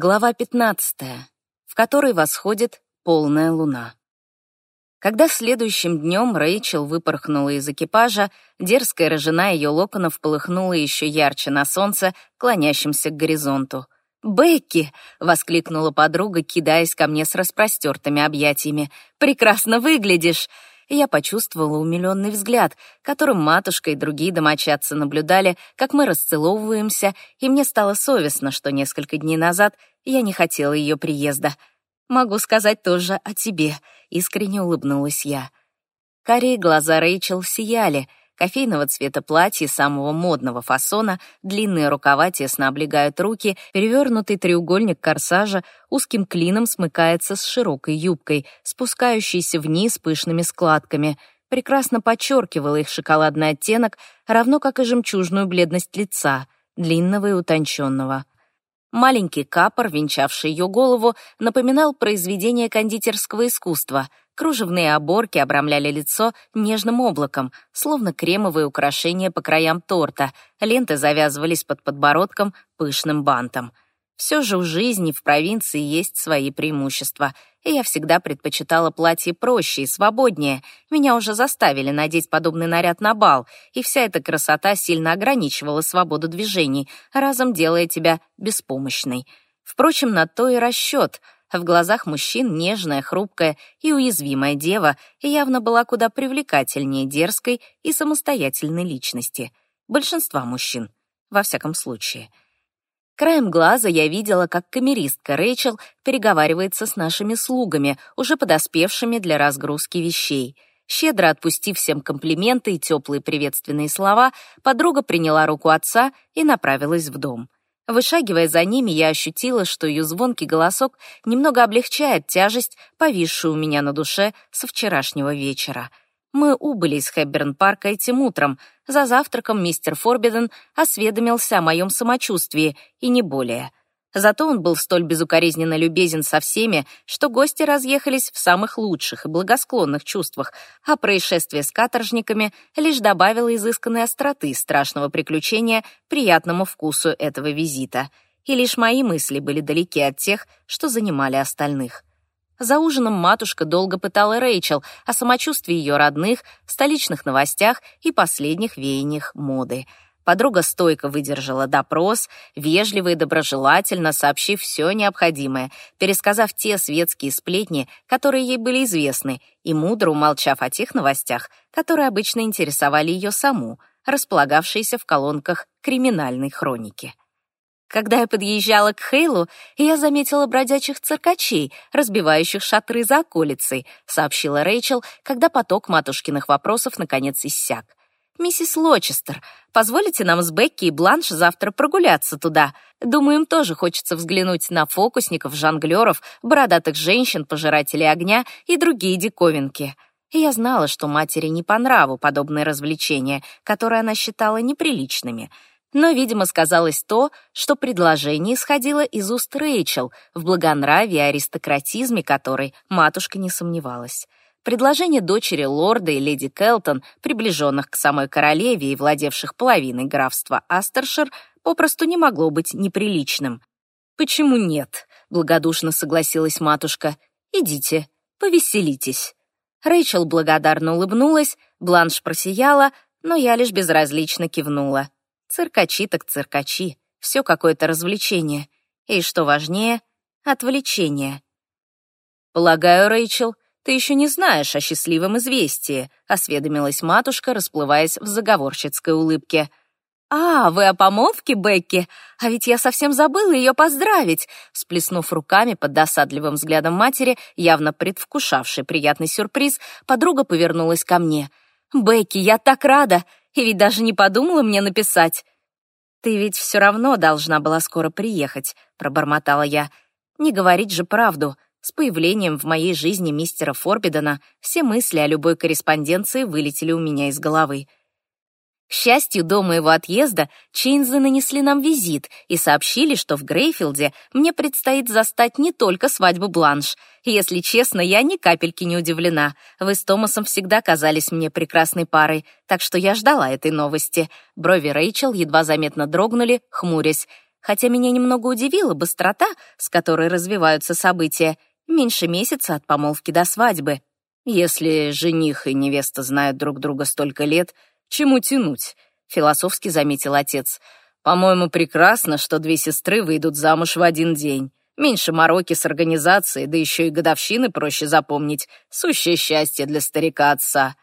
Глава 15, в которой восходит полная луна. Когда следующим днем Рэйчел выпорхнула из экипажа, дерзкая рожена ее локонов полыхнула еще ярче на солнце, клонящемся к горизонту. «Бекки!» — воскликнула подруга, кидаясь ко мне с распростертыми объятиями. «Прекрасно выглядишь!» я почувствовала умиленный взгляд, которым матушка и другие домочадцы наблюдали, как мы расцеловываемся, и мне стало совестно, что несколько дней назад я не хотела ее приезда. «Могу сказать тоже о тебе», — искренне улыбнулась я. Карие глаза Рэйчел сияли, кофейного цвета платье самого модного фасона, длинные рукава тесно облегают руки, перевернутый треугольник корсажа узким клином смыкается с широкой юбкой, спускающейся вниз пышными складками, прекрасно подчеркивала их шоколадный оттенок, равно как и жемчужную бледность лица, длинного и утонченного. Маленький капор, венчавший ее голову, напоминал произведение кондитерского искусства. Кружевные оборки обрамляли лицо нежным облаком, словно кремовые украшения по краям торта. Ленты завязывались под подбородком пышным бантом. Все же в жизни в провинции есть свои преимущества, и я всегда предпочитала платье проще и свободнее. Меня уже заставили надеть подобный наряд на бал, и вся эта красота сильно ограничивала свободу движений, разом делая тебя беспомощной. Впрочем, на то и расчет. В глазах мужчин нежная, хрупкая и уязвимая дева явно была куда привлекательнее дерзкой и самостоятельной личности. Большинства мужчин, во всяком случае — Краем глаза я видела, как камеристка Рэйчел переговаривается с нашими слугами, уже подоспевшими для разгрузки вещей. Щедро отпустив всем комплименты и теплые приветственные слова, подруга приняла руку отца и направилась в дом. Вышагивая за ними, я ощутила, что ее звонкий голосок немного облегчает тяжесть, повисшую у меня на душе со вчерашнего вечера — мы убыли из Хэбберн-парка этим утром. За завтраком мистер Форбиден осведомился о моем самочувствии, и не более. Зато он был столь безукоризненно любезен со всеми, что гости разъехались в самых лучших и благосклонных чувствах, а происшествие с каторжниками лишь добавило изысканной остроты страшного приключения приятному вкусу этого визита. И лишь мои мысли были далеки от тех, что занимали остальных. За ужином матушка долго пытала Рэйчел о самочувствии ее родных, столичных новостях и последних веяниях моды. Подруга стойко выдержала допрос, вежливо и доброжелательно сообщив все необходимое, пересказав те светские сплетни, которые ей были известны, и мудро умолчав о тех новостях, которые обычно интересовали ее саму, располагавшиеся в колонках криминальной хроники. Когда я подъезжала к Хейлу, я заметила бродячих циркачей, разбивающих шатры за околицей, сообщила Рэйчел, когда поток матушкиных вопросов наконец иссяк. «Миссис Лочестер, позволите нам с Бекки и Бланш завтра прогуляться туда? Думаю, им тоже хочется взглянуть на фокусников, жонглеров, бородатых женщин, пожирателей огня и другие диковинки». Я знала, что матери не по нраву подобные развлечения, которые она считала неприличными — но, видимо, сказалось то, что предложение исходило из уст Рэйчел, в благонравии и аристократизме которой матушка не сомневалась. Предложение дочери лорда и леди Келтон, приближенных к самой королеве и владевших половиной графства Астершир, попросту не могло быть неприличным. «Почему нет?» — благодушно согласилась матушка. «Идите, повеселитесь». Рэйчел благодарно улыбнулась, Бланш просияла, но я лишь безразлично кивнула. Циркачи так циркачи, все какое-то развлечение. И, что важнее, отвлечение. «Полагаю, Рэйчел, ты еще не знаешь о счастливом известии», осведомилась матушка, расплываясь в заговорщицкой улыбке. «А, вы о помолвке, Бекки? А ведь я совсем забыла ее поздравить!» Сплеснув руками под досадливым взглядом матери, явно предвкушавшей приятный сюрприз, подруга повернулась ко мне. «Бекки, я так рада! И ведь даже не подумала мне написать. «Ты ведь все равно должна была скоро приехать», — пробормотала я. «Не говорить же правду. С появлением в моей жизни мистера Форбидена все мысли о любой корреспонденции вылетели у меня из головы. К счастью, до моего отъезда Чейнзы нанесли нам визит и сообщили, что в Грейфилде мне предстоит застать не только свадьбу Бланш. Если честно, я ни капельки не удивлена. Вы с Томасом всегда казались мне прекрасной парой, так что я ждала этой новости. Брови Рэйчел едва заметно дрогнули, хмурясь. хотя меня немного удивила быстрота, с которой развиваются события. Меньше месяца от помолвки до свадьбы. Если жених и невеста знают друг друга столько лет, чему тянуть? Философски заметил отец. По-моему, прекрасно, что две сестры выйдут замуж в один день. Меньше мороки с организацией, да еще и годовщины проще запомнить. Сущее счастье для старика отца.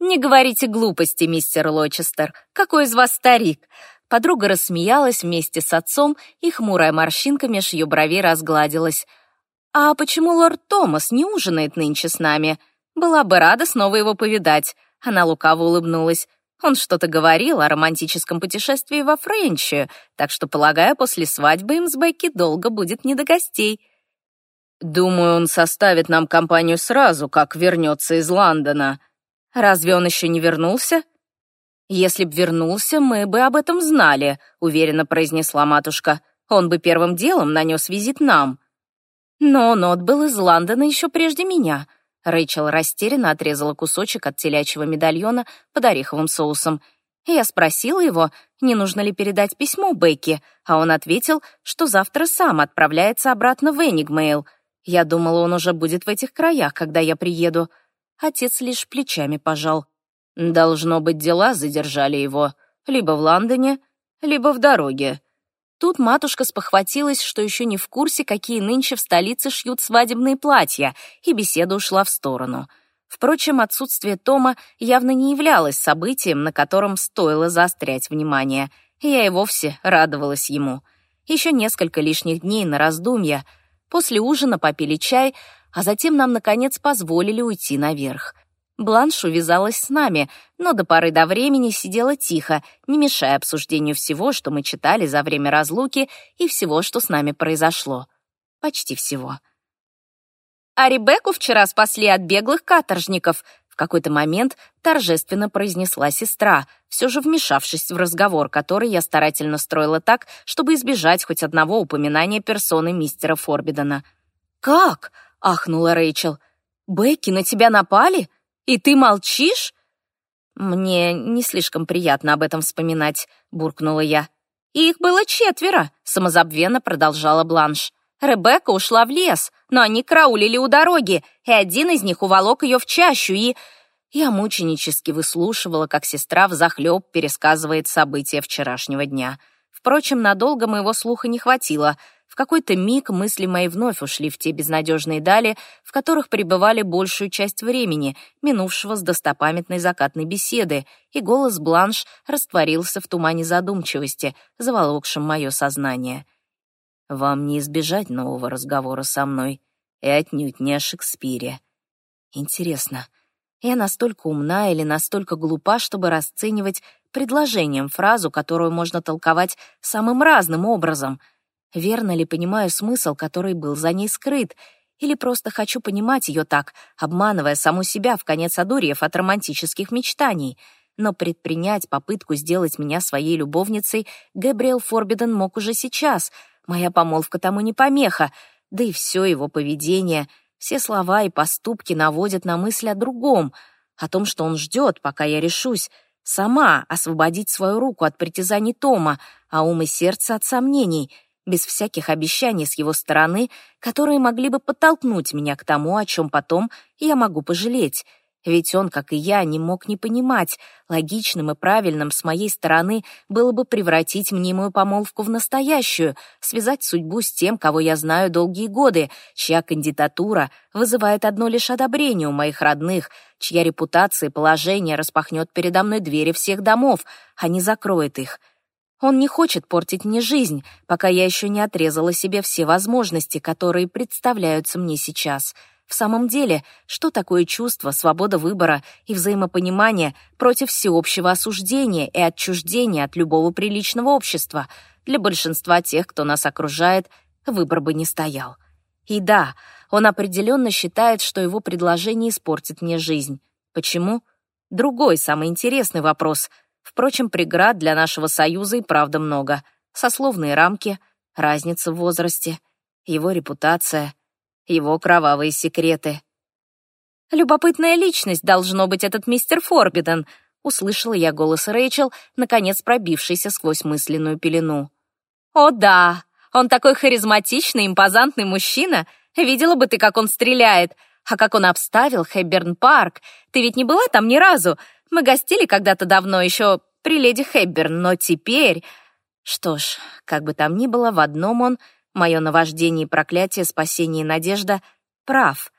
«Не говорите глупости, мистер Лочестер. Какой из вас старик?» Подруга рассмеялась вместе с отцом, и хмурая морщинка меж ее бровей разгладилась. «А почему лорд Томас не ужинает нынче с нами? Была бы рада снова его повидать». Она лукаво улыбнулась. Он что-то говорил о романтическом путешествии во Френчию, так что, полагаю, после свадьбы им с Бекки долго будет не до гостей. Думаю, он составит нам компанию сразу, как вернется из Лондона. Разве он еще не вернулся? Если б вернулся, мы бы об этом знали, уверенно произнесла матушка. Он бы первым делом нанес визит нам. Но он отбыл из Лондона еще прежде меня — Рэйчел растерянно отрезала кусочек от телячьего медальона под ореховым соусом. Я спросила его, не нужно ли передать письмо Бекки, а он ответил, что завтра сам отправляется обратно в Энигмейл. Я думала, он уже будет в этих краях, когда я приеду. Отец лишь плечами пожал. Должно быть, дела задержали его. Либо в Лондоне, либо в дороге. Тут матушка спохватилась, что еще не в курсе, какие нынче в столице шьют свадебные платья, и беседа ушла в сторону. Впрочем, отсутствие Тома явно не являлось событием, на котором стоило заострять внимание. Я и вовсе радовалась ему. Еще несколько лишних дней на раздумья. После ужина попили чай, а затем нам, наконец, позволили уйти наверх. Бланш увязалась с нами, но до поры до времени сидела тихо, не мешая обсуждению всего, что мы читали за время разлуки и всего, что с нами произошло. Почти всего. А Ребекку вчера спасли от беглых каторжников. В какой-то момент торжественно произнесла сестра, все же вмешавшись в разговор, который я старательно строила так, чтобы избежать хоть одного упоминания персоны мистера Форбидена. «Как?» — ахнула Рэйчел. «Бекки, на тебя напали?» И ты молчишь?» «Мне не слишком приятно об этом вспоминать», — буркнула я. «Их было четверо», — самозабвенно продолжала Бланш. Ребекка ушла в лес, но они караулили у дороги, и один из них уволок ее в чащу, и... Я мученически выслушивала, как сестра взахлеб пересказывает события вчерашнего дня. Впрочем, надолго моего слуха не хватило — в какой-то миг мысли мои вновь ушли в те безнадежные дали, в которых пребывали большую часть времени, минувшего с достопамятной закатной беседы, и голос Бланш растворился в тумане задумчивости, заволокшем мое сознание. «Вам не избежать нового разговора со мной, и отнюдь не о Шекспире. Интересно, я настолько умна или настолько глупа, чтобы расценивать предложением фразу, которую можно толковать самым разным образом — Верно ли понимаю смысл, который был за ней скрыт, или просто хочу понимать ее так, обманывая саму себя в конец одурьев от романтических мечтаний? Но предпринять попытку сделать меня своей любовницей Гэбриэл Форбиден мог уже сейчас. Моя помолвка тому не помеха, да и все его поведение, все слова и поступки наводят на мысль о другом, о том, что он ждет, пока я решусь, сама освободить свою руку от притязаний Тома, а ум и сердце от сомнений — без всяких обещаний с его стороны, которые могли бы подтолкнуть меня к тому, о чем потом я могу пожалеть. Ведь он, как и я, не мог не понимать, логичным и правильным с моей стороны было бы превратить мнимую помолвку в настоящую, связать судьбу с тем, кого я знаю долгие годы, чья кандидатура вызывает одно лишь одобрение у моих родных, чья репутация и положение распахнет передо мной двери всех домов, а не закроет их — он не хочет портить мне жизнь, пока я еще не отрезала себе все возможности, которые представляются мне сейчас. В самом деле, что такое чувство, свобода выбора и взаимопонимание против всеобщего осуждения и отчуждения от любого приличного общества? Для большинства тех, кто нас окружает, выбор бы не стоял. И да, он определенно считает, что его предложение испортит мне жизнь. Почему? Другой, самый интересный вопрос — Впрочем, преград для нашего союза и правда много. Сословные рамки, разница в возрасте, его репутация, его кровавые секреты. «Любопытная личность должно быть этот мистер Форбиден», услышала я голос Рэйчел, наконец пробившийся сквозь мысленную пелену. «О да, он такой харизматичный, импозантный мужчина. Видела бы ты, как он стреляет. А как он обставил Хэбберн Парк. Ты ведь не была там ни разу. Мы гостили когда-то давно, еще при леди Хэбберн, но теперь... Что ж, как бы там ни было, в одном он, мое наваждение и проклятие, спасение и надежда, прав.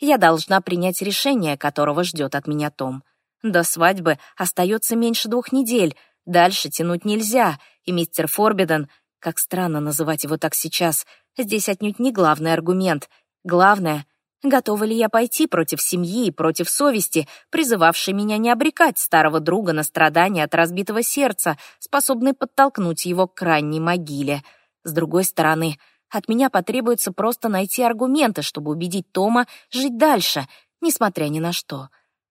Я должна принять решение, которого ждет от меня Том. До свадьбы остается меньше двух недель, дальше тянуть нельзя, и мистер Форбиден, как странно называть его так сейчас, здесь отнюдь не главный аргумент. Главное, готова ли я пойти против семьи и против совести, призывавшей меня не обрекать старого друга на страдания от разбитого сердца, способной подтолкнуть его к крайней могиле. С другой стороны, от меня потребуется просто найти аргументы, чтобы убедить Тома жить дальше, несмотря ни на что.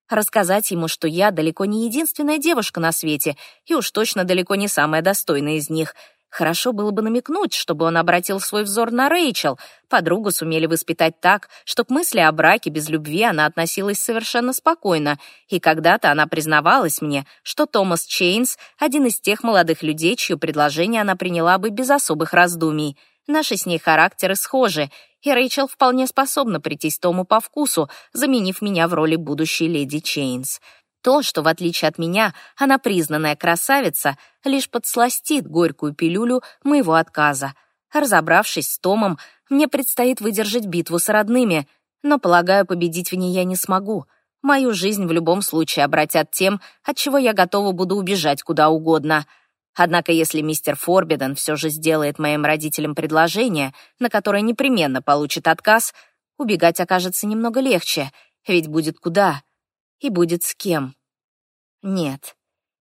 Рассказать ему, что я далеко не единственная девушка на свете, и уж точно далеко не самая достойная из них — Хорошо было бы намекнуть, чтобы он обратил свой взор на Рэйчел. Подругу сумели воспитать так, что к мысли о браке без любви она относилась совершенно спокойно, и когда-то она признавалась мне, что Томас Чейнс — один из тех молодых людей, чье предложение она приняла бы без особых раздумий. Наши с ней характеры схожи, и Рэйчел вполне способна прийтись Тому по вкусу, заменив меня в роли будущей леди Чейнс. То, что, в отличие от меня, она признанная красавица, лишь подсластит горькую пилюлю моего отказа. Разобравшись с Томом, мне предстоит выдержать битву с родными, но, полагаю, победить в ней я не смогу. Мою жизнь в любом случае обратят тем, от чего я готова буду убежать куда угодно. Однако, если мистер Форбиден все же сделает моим родителям предложение, на которое непременно получит отказ, убегать окажется немного легче, ведь будет куда и будет с кем. Нет,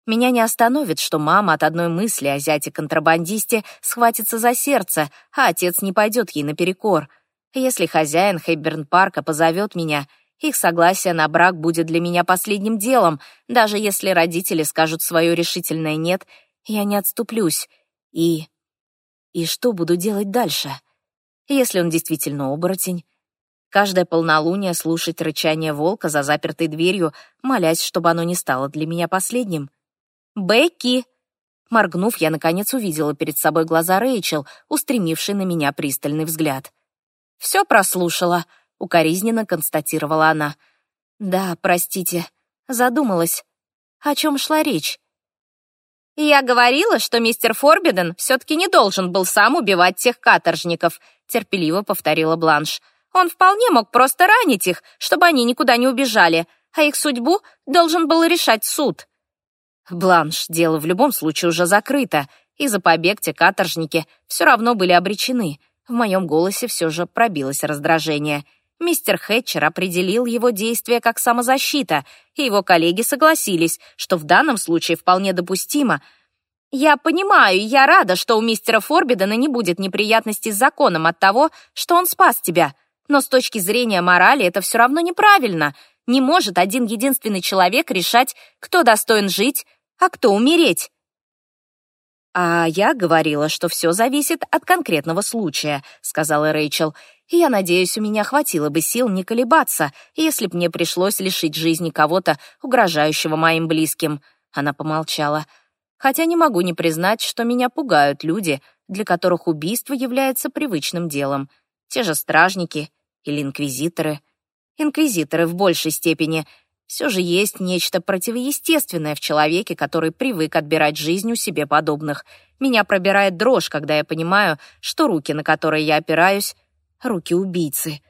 меня не остановит, что мама от одной мысли о зяте-контрабандисте схватится за сердце, а отец не пойдет ей наперекор. Если хозяин Хэйберн-парка позовет меня, их согласие на брак будет для меня последним делом, даже если родители скажут свое решительное «нет», я не отступлюсь. И... И что буду делать дальше? Если он действительно оборотень, Каждое полнолуние слушать рычание волка за запертой дверью, молясь, чтобы оно не стало для меня последним. «Бекки!» Моргнув, я наконец увидела перед собой глаза Рэйчел, устремившей на меня пристальный взгляд. «Все прослушала», — укоризненно констатировала она. «Да, простите, задумалась. О чем шла речь?» «Я говорила, что мистер Форбиден все-таки не должен был сам убивать тех каторжников», — терпеливо повторила Бланш. Он вполне мог просто ранить их, чтобы они никуда не убежали, а их судьбу должен был решать суд. Бланш, дело в любом случае уже закрыто, и за побег те каторжники все равно были обречены. В моем голосе все же пробилось раздражение. Мистер Хэтчер определил его действия как самозащита, и его коллеги согласились, что в данном случае вполне допустимо. «Я понимаю, я рада, что у мистера Форбидена не будет неприятностей с законом от того, что он спас тебя», но с точки зрения морали это все равно неправильно. Не может один единственный человек решать, кто достоин жить, а кто умереть. «А я говорила, что все зависит от конкретного случая», — сказала Рэйчел. «И я надеюсь, у меня хватило бы сил не колебаться, если б мне пришлось лишить жизни кого-то, угрожающего моим близким». Она помолчала. «Хотя не могу не признать, что меня пугают люди, для которых убийство является привычным делом. Те же стражники или инквизиторы. Инквизиторы в большей степени. Все же есть нечто противоестественное в человеке, который привык отбирать жизнь у себе подобных. Меня пробирает дрожь, когда я понимаю, что руки, на которые я опираюсь, — руки убийцы.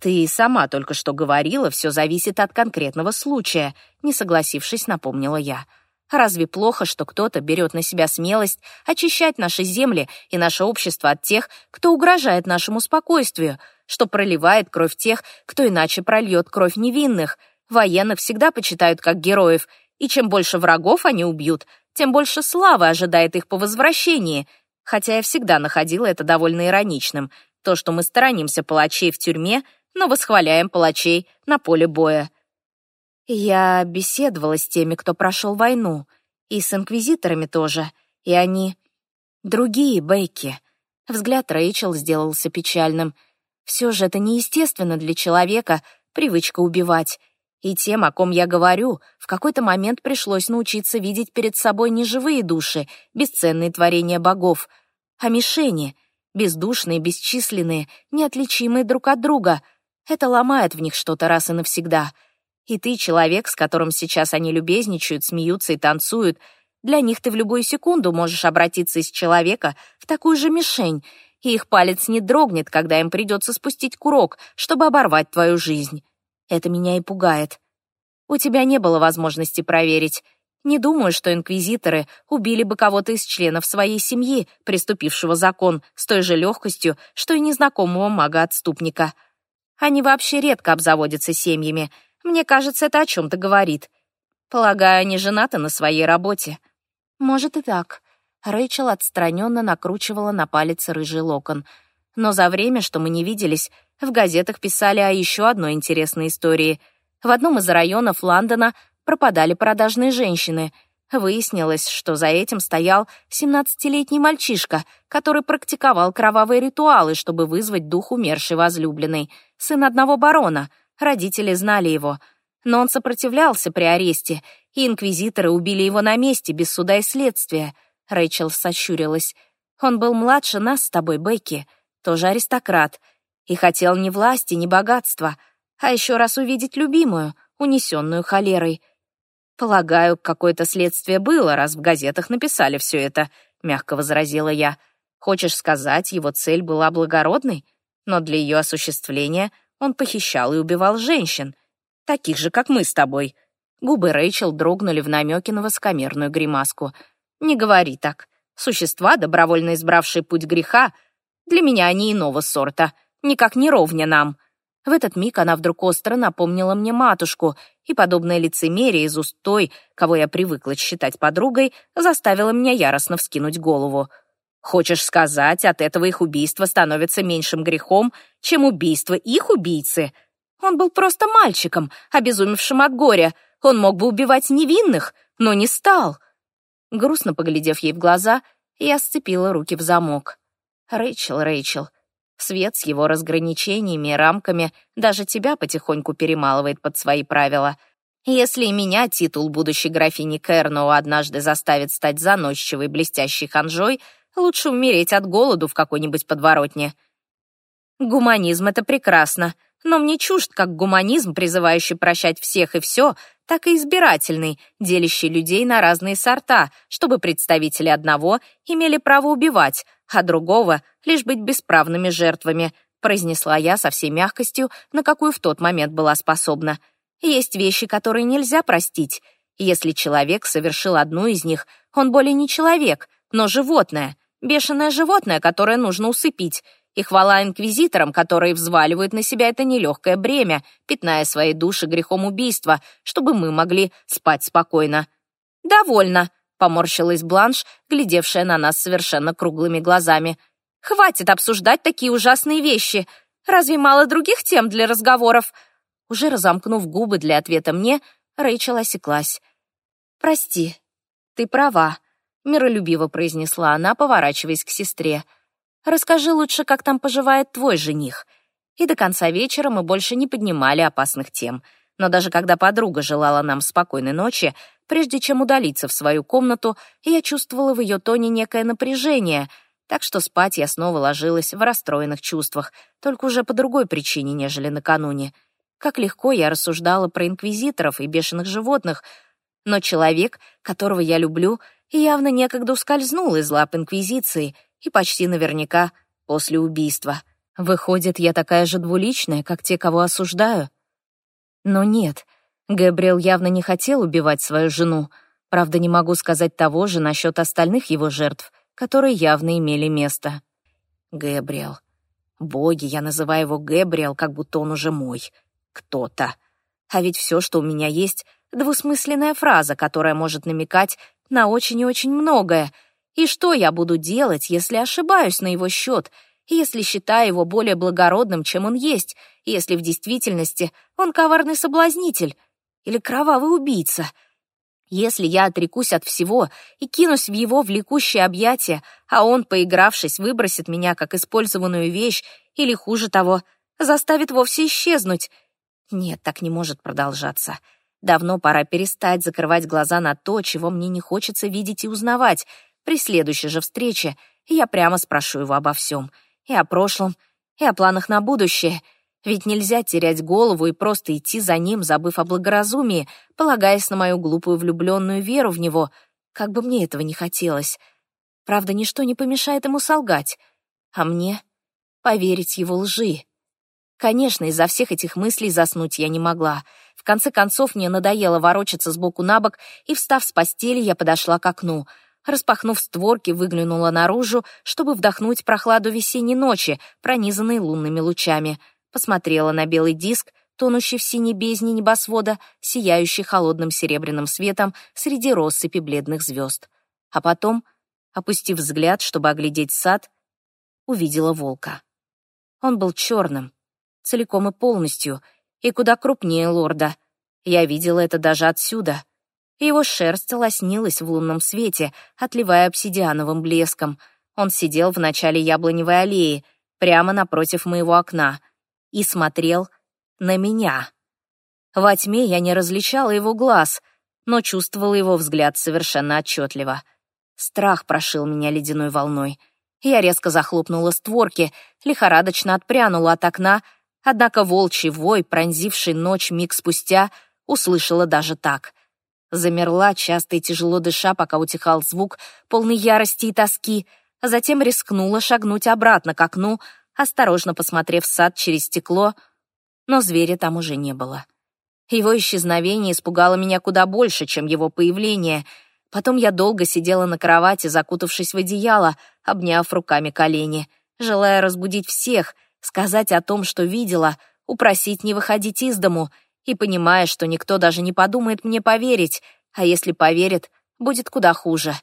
«Ты сама только что говорила, все зависит от конкретного случая», — не согласившись, напомнила я. Разве плохо, что кто-то берет на себя смелость очищать наши земли и наше общество от тех, кто угрожает нашему спокойствию, что проливает кровь тех, кто иначе прольет кровь невинных? Военных всегда почитают как героев, и чем больше врагов они убьют, тем больше славы ожидает их по возвращении. Хотя я всегда находила это довольно ироничным. То, что мы сторонимся палачей в тюрьме, но восхваляем палачей на поле боя. Я беседовала с теми, кто прошел войну, и с инквизиторами тоже, и они... Другие Бейки. Взгляд Рэйчел сделался печальным. Все же это неестественно для человека, привычка убивать. И тем, о ком я говорю, в какой-то момент пришлось научиться видеть перед собой не живые души, бесценные творения богов, а мишени, бездушные, бесчисленные, неотличимые друг от друга. Это ломает в них что-то раз и навсегда. И ты, человек, с которым сейчас они любезничают, смеются и танцуют, для них ты в любую секунду можешь обратиться из человека в такую же мишень, и их палец не дрогнет, когда им придется спустить курок, чтобы оборвать твою жизнь. Это меня и пугает. У тебя не было возможности проверить. Не думаю, что инквизиторы убили бы кого-то из членов своей семьи, приступившего закон, с той же легкостью, что и незнакомого мага-отступника. Они вообще редко обзаводятся семьями. Мне кажется, это о чем-то говорит. Полагаю, они женаты на своей работе. Может и так. Рэйчел отстраненно накручивала на палец рыжий локон. Но за время, что мы не виделись, в газетах писали о еще одной интересной истории. В одном из районов Лондона пропадали продажные женщины. Выяснилось, что за этим стоял 17-летний мальчишка, который практиковал кровавые ритуалы, чтобы вызвать дух умершей возлюбленной. Сын одного барона. Родители знали его. Но он сопротивлялся при аресте, и инквизиторы убили его на месте, без суда и следствия. Рэйчел сощурилась. Он был младше нас с тобой, Бекки, тоже аристократ — и хотел ни власти, ни богатства, а еще раз увидеть любимую, унесенную холерой. «Полагаю, какое-то следствие было, раз в газетах написали все это», — мягко возразила я. «Хочешь сказать, его цель была благородной? Но для ее осуществления он похищал и убивал женщин, таких же, как мы с тобой». Губы Рэйчел дрогнули в намеке на воскомерную гримаску. «Не говори так. Существа, добровольно избравшие путь греха, для меня они иного сорта никак не ровня нам». В этот миг она вдруг остро напомнила мне матушку, и подобное лицемерие из уст той, кого я привыкла считать подругой, заставило меня яростно вскинуть голову. «Хочешь сказать, от этого их убийство становится меньшим грехом, чем убийство их убийцы? Он был просто мальчиком, обезумевшим от горя. Он мог бы убивать невинных, но не стал». Грустно поглядев ей в глаза, я сцепила руки в замок. «Рэйчел, Рэйчел, Свет с его разграничениями и рамками даже тебя потихоньку перемалывает под свои правила. Если и меня титул будущей графини Кэрноу однажды заставит стать заносчивой блестящей ханжой, лучше умереть от голоду в какой-нибудь подворотне. Гуманизм — это прекрасно, но мне чужд как гуманизм, призывающий прощать всех и все, так и избирательный, делящий людей на разные сорта, чтобы представители одного имели право убивать, а другого — лишь быть бесправными жертвами, произнесла я со всей мягкостью, на какую в тот момент была способна. Есть вещи, которые нельзя простить. Если человек совершил одну из них, он более не человек, но животное, бешеное животное, которое нужно усыпить. И хвала инквизиторам, которые взваливают на себя это нелегкое бремя, пятная свои души грехом убийства, чтобы мы могли спать спокойно. «Довольно», Поморщилась Бланш, глядевшая на нас совершенно круглыми глазами. «Хватит обсуждать такие ужасные вещи. Разве мало других тем для разговоров?» Уже разомкнув губы для ответа мне, Рэйчел осеклась. «Прости, ты права», — миролюбиво произнесла она, поворачиваясь к сестре. «Расскажи лучше, как там поживает твой жених». И до конца вечера мы больше не поднимали опасных тем. Но даже когда подруга желала нам спокойной ночи, Прежде чем удалиться в свою комнату, я чувствовала в ее тоне некое напряжение, так что спать я снова ложилась в расстроенных чувствах, только уже по другой причине, нежели накануне. Как легко я рассуждала про инквизиторов и бешеных животных, но человек, которого я люблю, явно некогда ускользнул из лап инквизиции и почти наверняка после убийства. Выходит, я такая же двуличная, как те, кого осуждаю? Но нет — Гэбриэл явно не хотел убивать свою жену. Правда, не могу сказать того же насчет остальных его жертв, которые явно имели место. Гэбриэл. Боги, я называю его Гэбриэл, как будто он уже мой. Кто-то. А ведь все, что у меня есть, двусмысленная фраза, которая может намекать на очень и очень многое. И что я буду делать, если ошибаюсь на его счет, если считаю его более благородным, чем он есть, если в действительности он коварный соблазнитель, или кровавый убийца. Если я отрекусь от всего и кинусь в его влекущее объятие, а он, поигравшись, выбросит меня как использованную вещь или, хуже того, заставит вовсе исчезнуть, Нет, так не может продолжаться. Давно пора перестать закрывать глаза на то, чего мне не хочется видеть и узнавать. При следующей же встрече я прямо спрошу его обо всем. И о прошлом, и о планах на будущее. Ведь нельзя терять голову и просто идти за ним, забыв о благоразумии, полагаясь на мою глупую влюбленную веру в него, как бы мне этого не хотелось. Правда, ничто не помешает ему солгать. А мне поверить его лжи. Конечно, из-за всех этих мыслей заснуть я не могла. В конце концов, мне надоело ворочаться сбоку на бок, и, встав с постели, я подошла к окну. Распахнув створки, выглянула наружу, чтобы вдохнуть прохладу весенней ночи, пронизанной лунными лучами. Посмотрела на белый диск, тонущий в синей бездне небосвода, сияющий холодным серебряным светом среди россыпи бледных звезд. А потом, опустив взгляд, чтобы оглядеть сад, увидела волка. Он был черным, целиком и полностью, и куда крупнее лорда. Я видела это даже отсюда. Его шерсть лоснилась в лунном свете, отливая обсидиановым блеском. Он сидел в начале яблоневой аллеи, прямо напротив моего окна, и смотрел на меня. Во тьме я не различала его глаз, но чувствовала его взгляд совершенно отчетливо. Страх прошил меня ледяной волной. Я резко захлопнула створки, лихорадочно отпрянула от окна, Однако волчий вой, пронзивший ночь миг спустя, услышала даже так. Замерла, часто и тяжело дыша, пока утихал звук, полный ярости и тоски, а затем рискнула шагнуть обратно к окну, осторожно посмотрев сад через стекло, но зверя там уже не было. Его исчезновение испугало меня куда больше, чем его появление. Потом я долго сидела на кровати, закутавшись в одеяло, обняв руками колени, желая разбудить всех — сказать о том, что видела, упросить не выходить из дому и понимая, что никто даже не подумает мне поверить, а если поверит, будет куда хуже.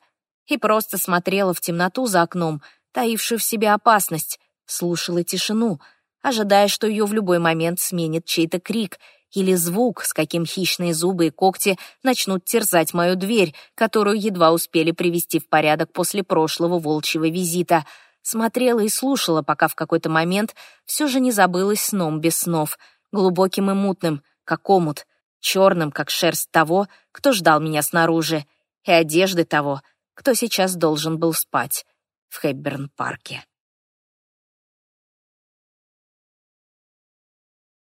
И просто смотрела в темноту за окном, таившую в себе опасность, слушала тишину, ожидая, что ее в любой момент сменит чей-то крик или звук, с каким хищные зубы и когти начнут терзать мою дверь, которую едва успели привести в порядок после прошлого волчьего визита — смотрела и слушала, пока в какой-то момент все же не забылась сном без снов, глубоким и мутным, как омут, черным, как шерсть того, кто ждал меня снаружи, и одежды того, кто сейчас должен был спать в Хэбберн-парке.